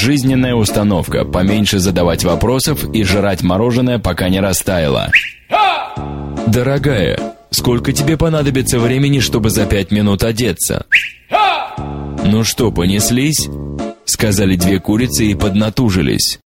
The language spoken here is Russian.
Жизненная установка – поменьше задавать вопросов и жрать мороженое, пока не растаяло. Дорогая, сколько тебе понадобится времени, чтобы за пять минут одеться? Ну что, понеслись? Сказали две курицы и поднатужились.